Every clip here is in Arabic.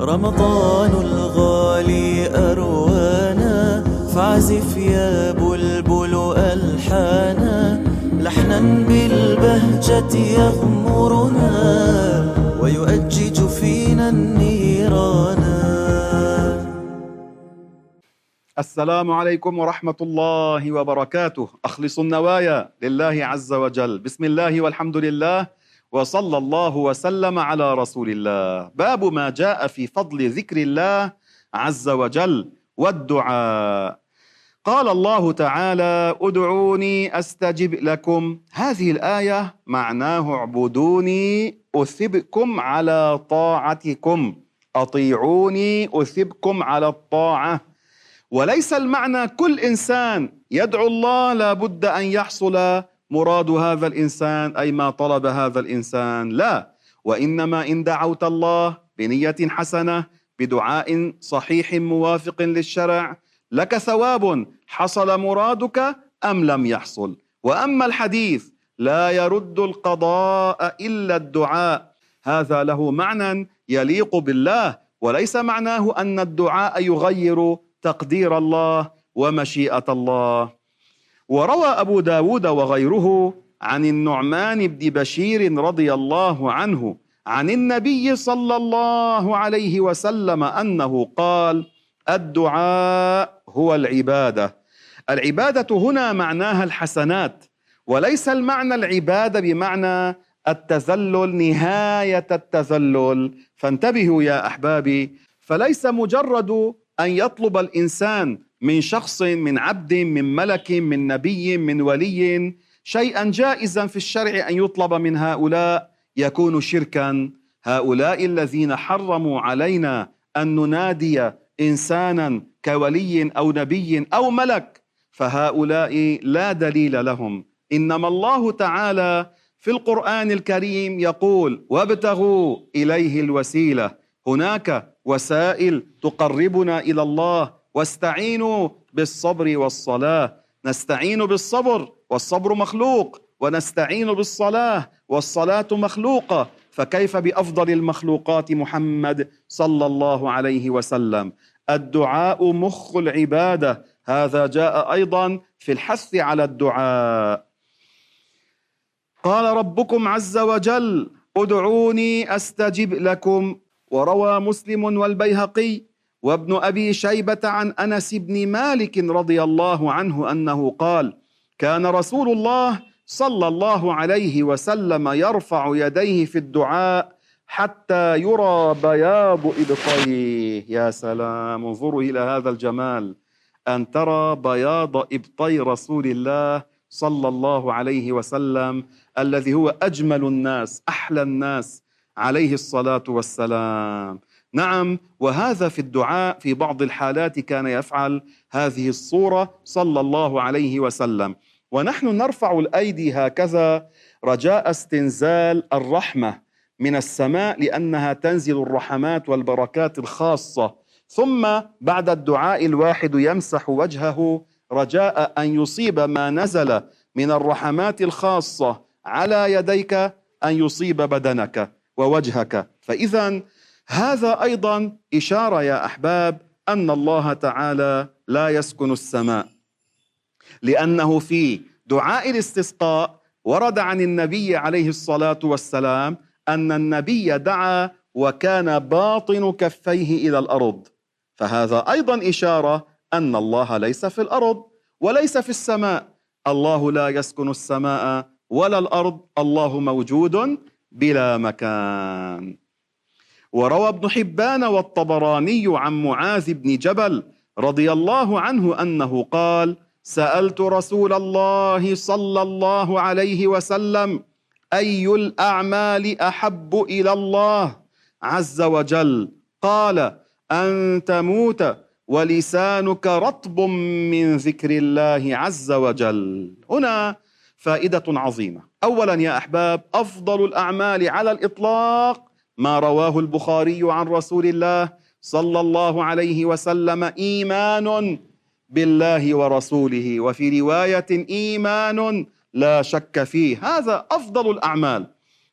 رمضان الغالي أروانا فعزف يا بلبل ألحانا لحنا بالبهجة يغمرنا ويؤجج فينا النيران السلام عليكم ورحمة الله وبركاته. أخلص النوايا لله عز وجل. بسم الله والحمد لله. وصلى الله وسلم على رسول الله. باب ما جاء في فضل ذكر الله عز وجل والدعاء. قال الله تعالى ادعوني أستجب لكم. هذه الآية معناه اعبدوني أثبكم على طاعتكم. أطيعوني أثبكم على الطاعة. وليس المعنى كل إنسان يدعو الله لابد أن يحصل مراد هذا الإنسان أي ما طلب هذا الإنسان. لا. وإنما إن دعوت الله بنية حسنة بدعاء صحيح موافق للشرع لك ثواب حصل مرادك أم لم يحصل. وأما الحديث لا يرد القضاء إلا الدعاء. هذا له معنى يليق بالله وليس معناه أن الدعاء يغير تقدير الله ومشيئة الله. وروى أبو داود وغيره عن النعمان بن بشير رضي الله عنه عن النبي صلى الله عليه وسلم أنه قال الدعاء هو العبادة. العبادة هنا معناها الحسنات وليس المعنى العبادة بمعنى التذلل نهاية التذلل. فانتبهوا يا أحبابي فليس مجرد أن يطلب الإنسان من شخص من عبد من ملك من نبي من ولي. شيئا جائزا في الشرع أن يطلب من هؤلاء يكون شركا. هؤلاء الذين حرموا علينا أن ننادي انسانا كولي أو نبي أو ملك فهؤلاء لا دليل لهم. إنما الله تعالى في القرآن الكريم يقول وابتغوا إليه الوسيلة. هناك وسائل تقربنا إلى الله واستعينوا بالصبر والصلاة. نستعين بالصبر والصبر مخلوق ونستعين بالصلاة والصلاة مخلوقة فكيف بأفضل المخلوقات محمد صلى الله عليه وسلم؟ الدعاء مخ العبادة. هذا جاء أيضا في الحث على الدعاء. قال ربكم عز وجل ادعوني أستجب لكم. وروى مسلم والبيهقي وابن أبي شيبة عن أنس بن مالك رضي الله عنه أنه قال كان رسول الله صلى الله عليه وسلم يرفع يديه في الدعاء حتى يرى بياض إبطيه. يا سلام انظروا إلى هذا الجمال أن ترى بياض إبطي رسول الله صلى الله عليه وسلم الذي هو أجمل الناس أحلى الناس عليه الصلاة والسلام. نعم وهذا في الدعاء في بعض الحالات كان يفعل هذه الصورة صلى الله عليه وسلم. ونحن نرفع الأيدي هكذا رجاء استنزال الرحمة من السماء لأنها تنزل الرحمات والبركات الخاصة. ثم بعد الدعاء الواحد يمسح وجهه رجاء أن يصيب ما نزل من الرحمات الخاصة على يديك أن يصيب بدنك ووجهك. فإذا هذا أيضا إشارة يا أحباب أن الله تعالى لا يسكن السماء لأنه في دعاء الاستسقاء ورد عن النبي عليه الصلاة والسلام أن النبي دعا وكان باطن كفيه إلى الأرض. فهذا أيضا إشارة أن الله ليس في الأرض وليس في السماء. الله لا يسكن السماء ولا الأرض الله موجود بلا مكان. وروى ابن حبان والطبراني عن معاذ بن جبل رضي الله عنه أنه قال سألت رسول الله صلى الله عليه وسلم أي الأعمال أحب إلى الله؟ عز وجل. قال أن تموت ولسانك رطب من ذكر الله عز وجل. هنا فائدة عظيمة. أولا يا أحباب أفضل الأعمال على الإطلاق ما رواه البخاري عن رسول الله صلى الله عليه وسلم إيمان بالله ورسوله وفي رواية إيمان لا شك فيه. هذا أفضل الأعمال.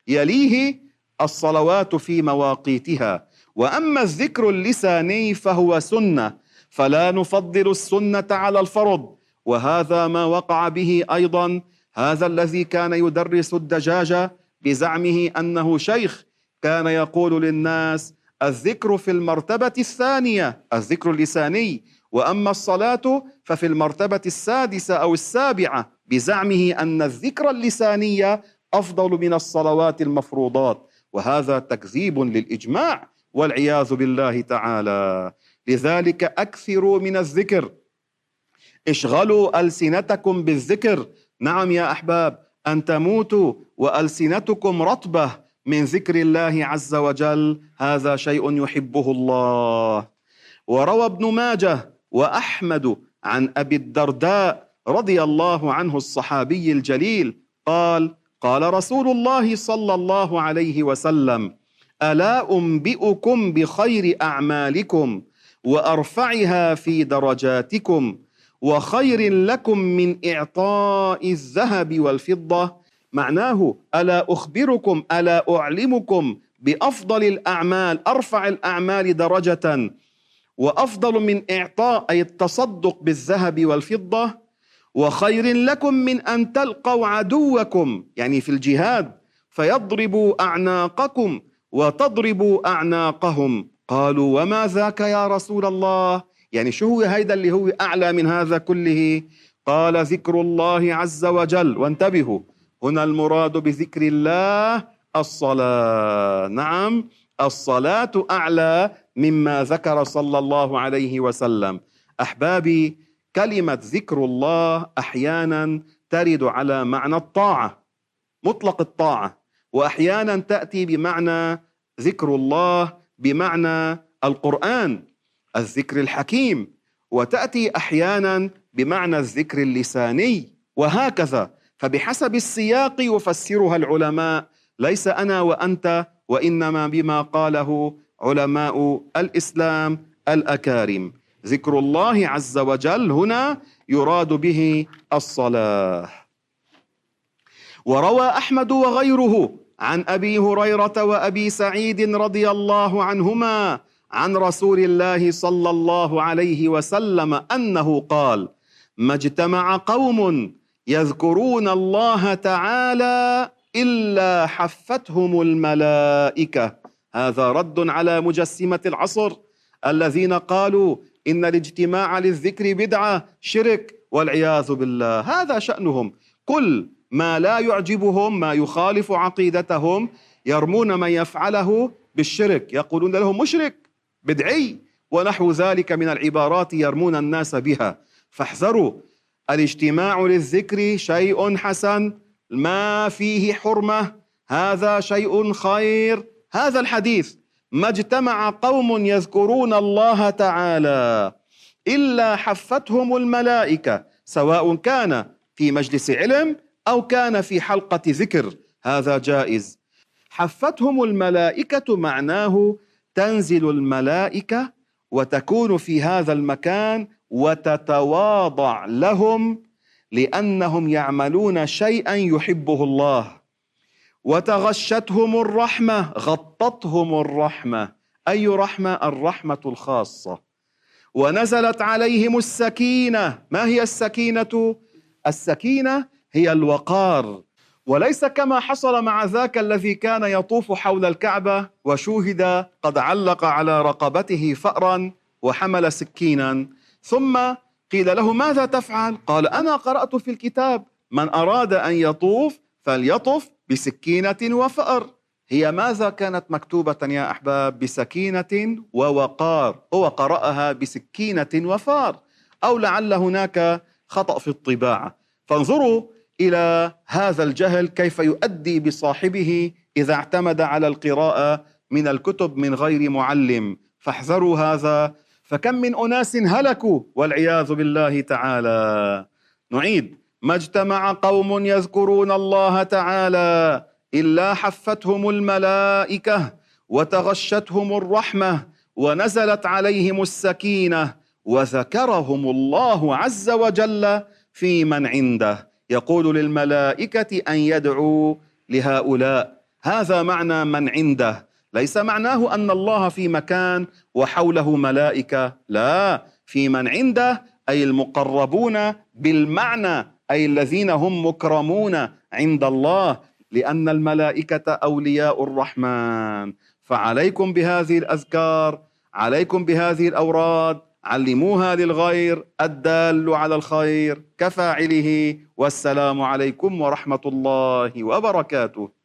يليه الصلوات في مواقيتها. وأما الذكر اللساني فهو سنة فلا نفضل السنة على الفرض. وهذا ما وقع به أيضا. هذا الذي كان يدرس الدجاجة بزعمه أنه شيخ كان يقول للناس الذكر في المرتبة الثانية. الذكر اللساني. وأما الصلاة ففي المرتبة السادسة أو السابعة بزعمه أن الذكر اللساني أفضل من الصلوات المفروضات. وهذا تكذيب للإجماع والعياذ بالله تعالى. لذلك أكثروا من الذكر. اشغلوا ألسنتكم بالذكر. نعم يا أحباب أن تموتوا وألسنتكم رطبة. من ذكر الله عز وجل هذا شيء يحبه الله. وروى ابن ماجه وأحمد عن أبي الدرداء رضي الله عنه الصحابي الجليل قال قال رسول الله صلى الله عليه وسلم ألا أنبئكم بخير أعمالكم وأرفعها في درجاتكم وخير لكم من إعطاء الذهب والفضة؟ معناه ألا أخبركم ألا أعلمكم بأفضل الأعمال أرفع الأعمال درجة. وأفضل من إعطاء أي التصدق بالذهب والفضة. وخير لكم من أن تلقوا عدوكم يعني في الجهاد. فيضربوا أعناقكم وتضربوا أعناقهم. قالوا وما ذاك يا رسول الله؟ يعني شو هو هيدا اللي هو أعلى من هذا كله؟ قال ذكر الله عز وجل. وانتبهوا. هنا المراد بذكر الله الصلاة. نعم الصلاة أعلى مما ذكر صلى الله عليه وسلم. أحبابي كلمة ذكر الله أحيانا ترد على معنى الطاعة مطلق الطاعة. وأحيانا تأتي بمعنى ذكر الله بمعنى القرآن الذكر الحكيم. وتأتي أحيانا بمعنى الذكر اللساني وهكذا. فبحسب السياق يفسرها العلماء. ليس أنا وأنت وإنما بما قاله علماء الإسلام الأكارم. ذكر الله عز وجل هنا يراد به الصلاة. وروى أحمد وغيره عن أبي هريرة وأبي سعيد رضي الله عنهما عن رسول الله صلى الله عليه وسلم أنه قال ما اجتمع قوم يذكرون الله تعالى إلا حفتهم الملائكة. هذا رد على مجسمة العصر. الذين قالوا إن الاجتماع للذكر بدعة شرك والعياذ بالله. هذا شأنهم. كل ما لا يعجبهم ما يخالف عقيدتهم يرمون من يفعله بالشرك. يقولون له مشرك بدعي ونحو ذلك من العبارات يرمون الناس بها. فاحذروا الاجتماع للذكر شيء حسن ما فيه حرمة هذا شيء خير. هذا الحديث ما اجتمع قوم يذكرون الله تعالى إلا حفتهم الملائكة سواء كان في مجلس علم أو كان في حلقة ذكر هذا جائز. حفتهم الملائكة معناه تنزل الملائكة وتكون في هذا المكان وتتواضع لهم لأنهم يعملون شيئا يحبه الله. وتغشتهم الرحمة غطتهم الرحمة. أي رحمة؟ الرحمة الخاصة. ونزلت عليهم السكينة. ما هي السكينة؟ السكينة هي الوقار. وليس كما حصل مع ذاك الذي كان يطوف حول الكعبة وشوهد قد علق على رقبته فأرا وحمل سكينا. ثم قيل له ماذا تفعل؟ قال أنا قرأت في الكتاب من أراد أن يطوف فليطف بسكينة وفأر. هي ماذا كانت مكتوبة يا أحباب؟ بسكينة ووقار هو قرأها بسكينة وفأر. أو لعل هناك خطأ في الطباعة. فانظروا إلى هذا الجهل كيف يؤدي بصاحبه إذا اعتمد على القراءة من الكتب من غير معلم. فاحذروا هذا فكم من أناس هلكوا والعياذ بالله تعالى. نعيد. ما اجتمع قوم يذكرون الله تعالى إلا حفتهم الملائكة وتغشتهم الرحمة ونزلت عليهم السكينة وذكرهم الله عز وجل في من عنده. يقول للملائكة أن يدعوا لهؤلاء. هذا معنى من عنده. ليس معناه أن الله في مكان وحوله ملائكة لا. في من عنده أي المقربون بالمعنى أي الذين هم مكرمون عند الله لأن الملائكة أولياء الرحمن. فعليكم بهذه الأذكار عليكم بهذه الأوراد علموها للغير الدال على الخير كفاعله. والسلام عليكم ورحمة الله وبركاته.